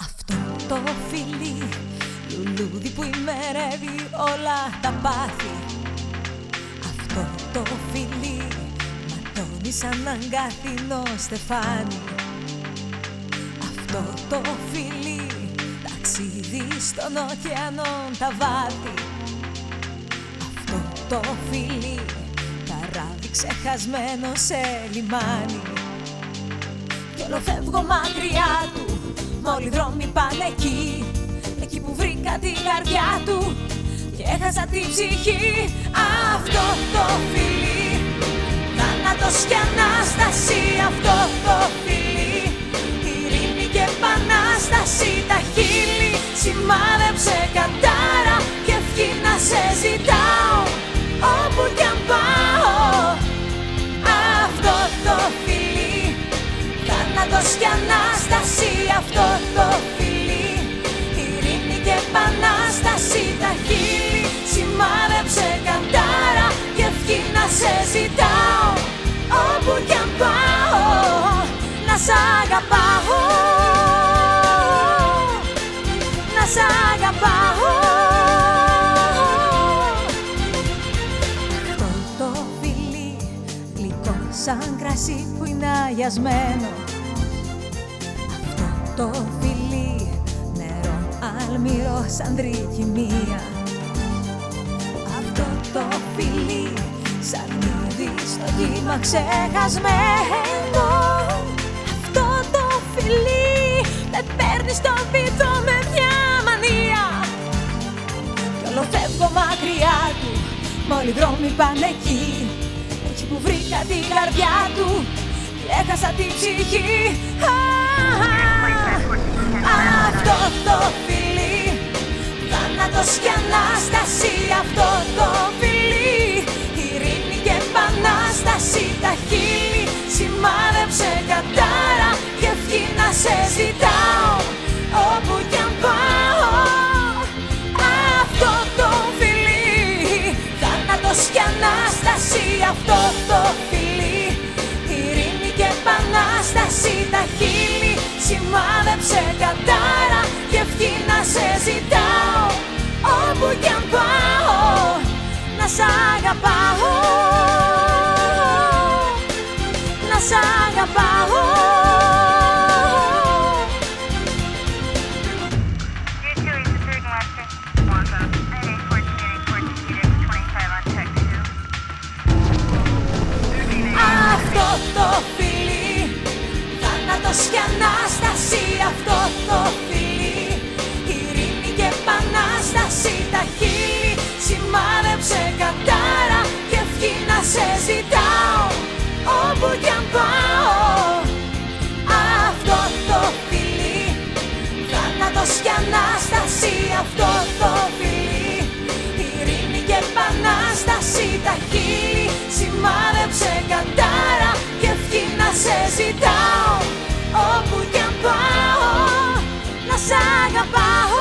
Αυτό το φιλί Λουλούδι που ημερεύει όλα τα πάθη. Αυτό το φιλί Ματώνει σαν αγκάθινο στεφάνι. Αυτό το φιλί Ταξίδι στον ωκεανό τα βάθη. Αυτό το φιλί Καράβι ξεχασμένο σε λιμάνι. Κι όλο φεύγω μακριά του Όλοι οι δρόμοι πάνε εκεί. Εκεί που βρήκα την καρδιά του Και έχασα την ψυχή. Αυτό το φιλί Θάνατος και Ανάσταση Αυτό το φιλί σαν κρασί που είναι αγιασμένο. Το φιλί νερό αλμυρό σαν τρικυμία. Αυτό το φιλί σαν είδη στο κύμα ξεχασμένο. Αυτό το φιλί με παίρνεις στο βυθό με μια μανία. Κι όλο φεύγω μακριά του Μ' όλοι οι δρόμοι πάνε εκεί Εκεί που βρήκα την καρδιά του. Και έχασα την ψυχή. Αυτό το φιλί Σημάδεψε κατάρα και ευχή να σε ζητάω. Όπου κι αν πάω να σ' αγαπάω Θάνατος και Ανάσταση. Αυτό το φιλί Ειρήνη και Επανάσταση Τα χείλη. Σημάδεψε κατάρα Και ευχή να σε ζητάω. Όπου κι αν πάω Αυτό το φιλί Θάνατος και Ανάσταση. Αυτό το φιλί Ειρήνη και Επανάσταση Τα χείλη. Σημάδεψε κατάρα Και ευχή να σε ζητάω σ'